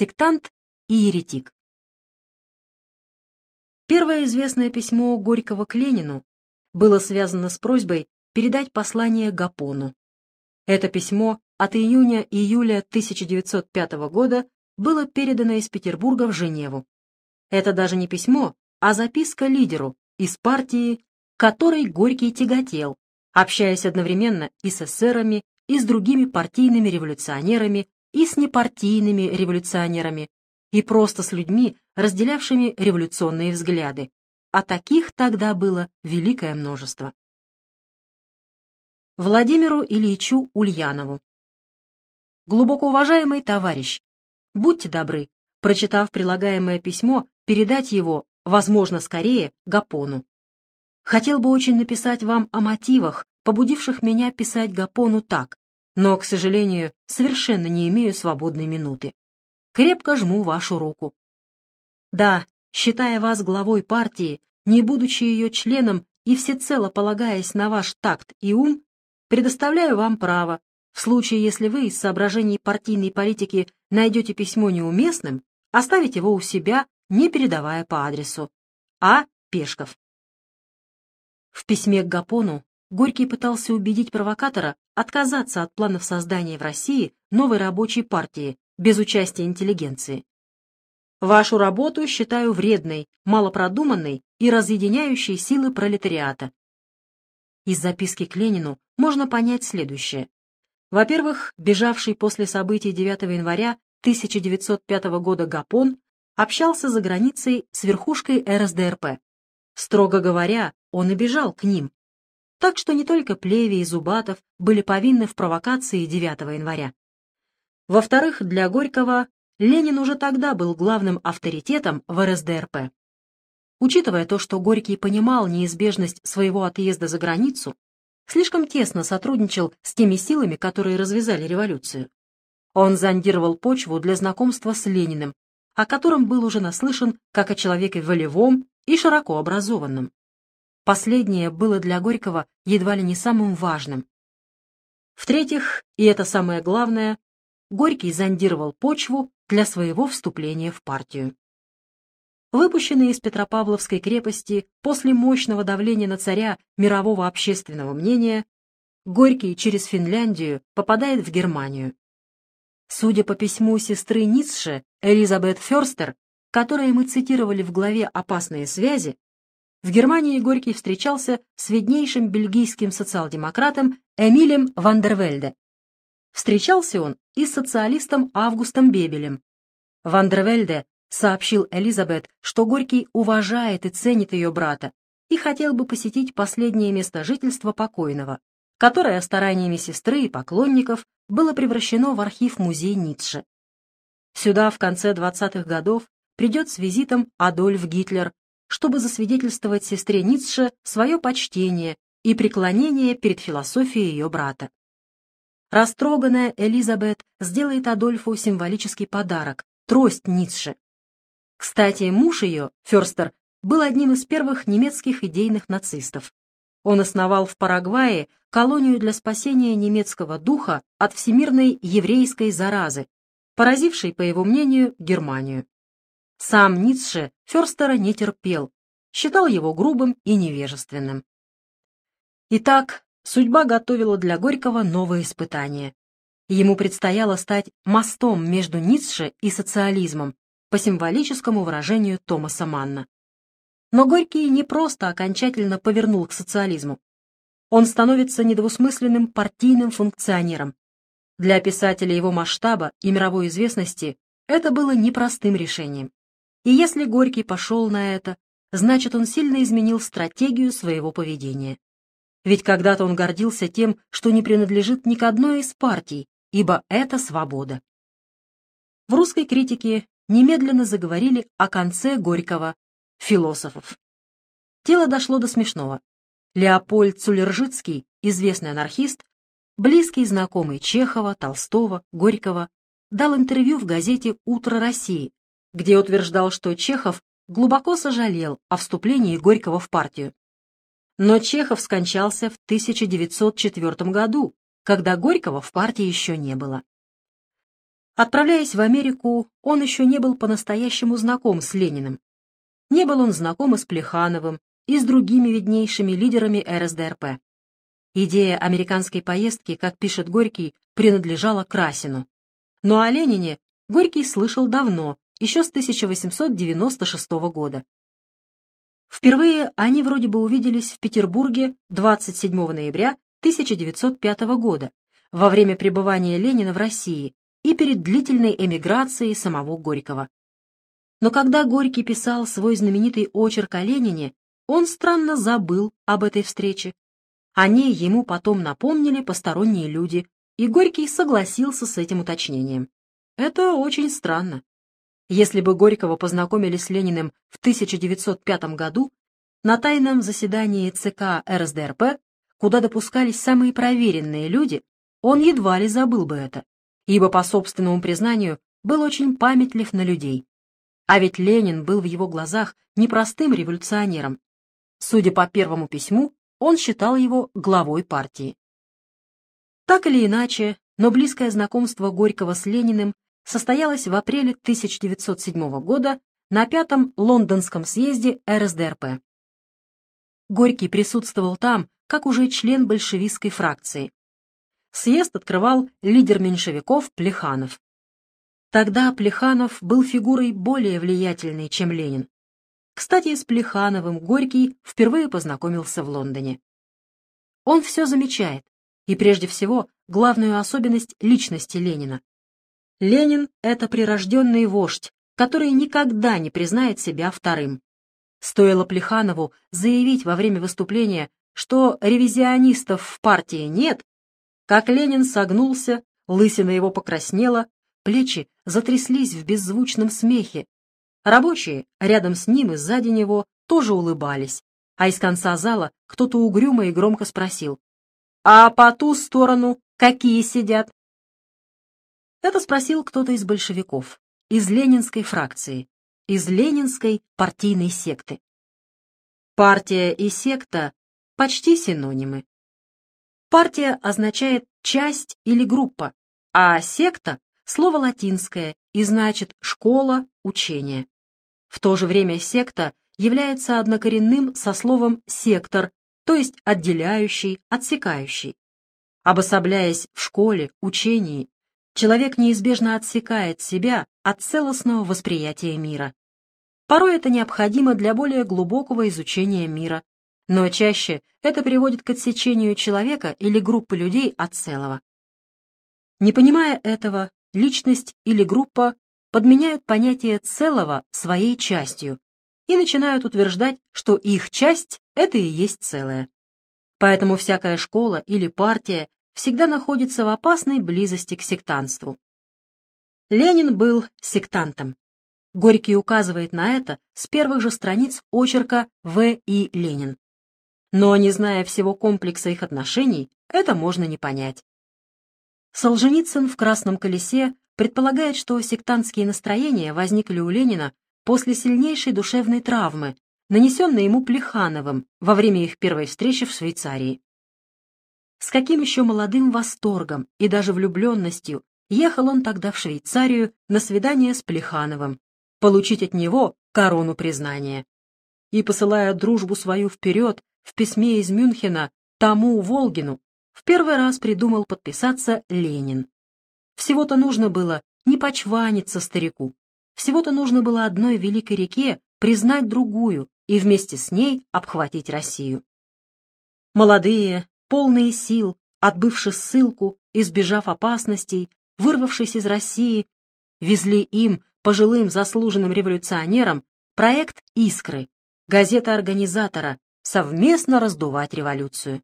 сектант и еретик. Первое известное письмо Горького к Ленину было связано с просьбой передать послание Гапону. Это письмо от июня-июля 1905 года было передано из Петербурга в Женеву. Это даже не письмо, а записка лидеру из партии, которой Горький тяготел, общаясь одновременно и с эсерами, и с другими партийными революционерами, и с непартийными революционерами, и просто с людьми, разделявшими революционные взгляды. А таких тогда было великое множество. Владимиру Ильичу Ульянову. Глубоко уважаемый товарищ, будьте добры, прочитав прилагаемое письмо, передать его, возможно, скорее, Гапону. Хотел бы очень написать вам о мотивах, побудивших меня писать Гапону так, но, к сожалению, совершенно не имею свободной минуты. Крепко жму вашу руку. Да, считая вас главой партии, не будучи ее членом и всецело полагаясь на ваш такт и ум, предоставляю вам право, в случае, если вы из соображений партийной политики найдете письмо неуместным, оставить его у себя, не передавая по адресу. А. Пешков. В письме к Гапону Горький пытался убедить провокатора отказаться от планов создания в России новой рабочей партии без участия интеллигенции. Вашу работу считаю вредной, малопродуманной и разъединяющей силы пролетариата. Из записки к Ленину можно понять следующее. Во-первых, бежавший после событий 9 января 1905 года Гапон общался за границей с верхушкой РСДРП. Строго говоря, он и бежал к ним, так что не только Плеви и Зубатов были повинны в провокации 9 января. Во-вторых, для Горького Ленин уже тогда был главным авторитетом в РСДРП. Учитывая то, что Горький понимал неизбежность своего отъезда за границу, слишком тесно сотрудничал с теми силами, которые развязали революцию. Он зондировал почву для знакомства с Лениным, о котором был уже наслышан как о человеке волевом и широко образованном. Последнее было для Горького едва ли не самым важным. В-третьих, и это самое главное, Горький зондировал почву для своего вступления в партию. Выпущенный из Петропавловской крепости после мощного давления на царя мирового общественного мнения, Горький через Финляндию попадает в Германию. Судя по письму сестры Ницше Элизабет Ферстер, которое мы цитировали в главе «Опасные связи», в Германии Горький встречался с виднейшим бельгийским социал-демократом Эмилем Вандервельде. Встречался он и с социалистом Августом Бебелем. Вандервельде сообщил Элизабет, что Горький уважает и ценит ее брата и хотел бы посетить последнее место жительства покойного, которое стараниями сестры и поклонников было превращено в архив-музей Ницше. Сюда в конце 20-х годов придет с визитом Адольф Гитлер, чтобы засвидетельствовать сестре Ницше свое почтение и преклонение перед философией ее брата. Растроганная Элизабет сделает Адольфу символический подарок — трость Ницше. Кстати, муж ее, Ферстер, был одним из первых немецких идейных нацистов. Он основал в Парагвае колонию для спасения немецкого духа от всемирной еврейской заразы, поразившей, по его мнению, Германию. Сам Ницше Ферстера не терпел, считал его грубым и невежественным. Итак, судьба готовила для Горького новое испытание. Ему предстояло стать мостом между Ницше и социализмом, по символическому выражению Томаса Манна. Но Горький не просто окончательно повернул к социализму. Он становится недвусмысленным партийным функционером. Для писателя его масштаба и мировой известности это было непростым решением. И если Горький пошел на это, значит, он сильно изменил стратегию своего поведения. Ведь когда-то он гордился тем, что не принадлежит ни к одной из партий, ибо это свобода. В русской критике немедленно заговорили о конце Горького, философов. Дело дошло до смешного. Леопольд Цулержицкий, известный анархист, близкий знакомый Чехова, Толстого, Горького, дал интервью в газете «Утро России», где утверждал, что Чехов глубоко сожалел о вступлении Горького в партию. Но Чехов скончался в 1904 году, когда Горького в партии еще не было. Отправляясь в Америку, он еще не был по-настоящему знаком с Лениным. Не был он знаком и с Плехановым, и с другими виднейшими лидерами РСДРП. Идея американской поездки, как пишет Горький, принадлежала Красину. Но о Ленине Горький слышал давно, еще с 1896 года. Впервые они вроде бы увиделись в Петербурге 27 ноября 1905 года, во время пребывания Ленина в России и перед длительной эмиграцией самого Горького. Но когда Горький писал свой знаменитый очерк о Ленине, он странно забыл об этой встрече. О ней ему потом напомнили посторонние люди, и Горький согласился с этим уточнением. Это очень странно. Если бы Горького познакомили с Лениным в 1905 году на тайном заседании ЦК РСДРП, куда допускались самые проверенные люди, он едва ли забыл бы это, ибо, по собственному признанию, был очень памятлив на людей. А ведь Ленин был в его глазах непростым революционером. Судя по первому письму, он считал его главой партии. Так или иначе, но близкое знакомство Горького с Лениным состоялось в апреле 1907 года на пятом лондонском съезде РСДРП. Горький присутствовал там, как уже член большевистской фракции. Съезд открывал лидер меньшевиков Плеханов. Тогда Плеханов был фигурой более влиятельной, чем Ленин. Кстати, с Плехановым Горький впервые познакомился в Лондоне. Он все замечает, и прежде всего главную особенность личности Ленина. Ленин — это прирожденный вождь, который никогда не признает себя вторым. Стоило Плеханову заявить во время выступления, что ревизионистов в партии нет, как Ленин согнулся, лысина его покраснела, плечи затряслись в беззвучном смехе. Рабочие рядом с ним и сзади него тоже улыбались, а из конца зала кто-то угрюмо и громко спросил, «А по ту сторону какие сидят?» Это спросил кто-то из большевиков, из ленинской фракции, из ленинской партийной секты. Партия и секта почти синонимы. Партия означает часть или группа, а секта — слово латинское и значит школа, учение. В то же время секта является однокоренным со словом сектор, то есть отделяющий, отсекающий. Обособляясь в школе, учении, человек неизбежно отсекает себя от целостного восприятия мира. Порой это необходимо для более глубокого изучения мира, но чаще это приводит к отсечению человека или группы людей от целого. Не понимая этого, личность или группа подменяют понятие целого своей частью и начинают утверждать, что их часть — это и есть целое. Поэтому всякая школа или партия всегда находится в опасной близости к сектанству. Ленин был сектантом. Горький указывает на это с первых же страниц очерка В. И. Ленин. Но, не зная всего комплекса их отношений, это можно не понять. Солженицын в «Красном колесе» предполагает, что сектантские настроения возникли у Ленина после сильнейшей душевной травмы, нанесенной ему Плехановым во время их первой встречи в Швейцарии. С каким еще молодым восторгом и даже влюбленностью ехал он тогда в Швейцарию на свидание с Плехановым, получить от него корону признания. И, посылая дружбу свою вперед, в письме из Мюнхена тому Волгину в первый раз придумал подписаться Ленин. Всего-то нужно было не почваниться старику, всего-то нужно было одной великой реке признать другую и вместе с ней обхватить Россию. Молодые, полные сил, отбывши ссылку, избежав опасностей, вырвавшись из России, везли им, пожилым заслуженным революционерам, проект «Искры», газета-организатора, совместно раздувать революцию.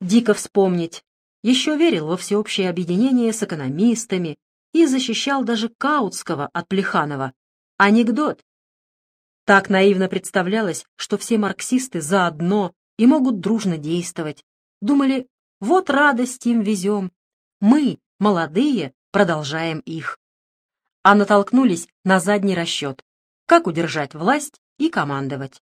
Дико вспомнить, еще верил во всеобщее объединение с экономистами и защищал даже Каутского от Плеханова. Анекдот. Так наивно представлялось, что все марксисты заодно и могут дружно действовать. Думали, вот радость им везем. Мы, молодые, продолжаем их. А натолкнулись на задний расчет. Как удержать власть и командовать.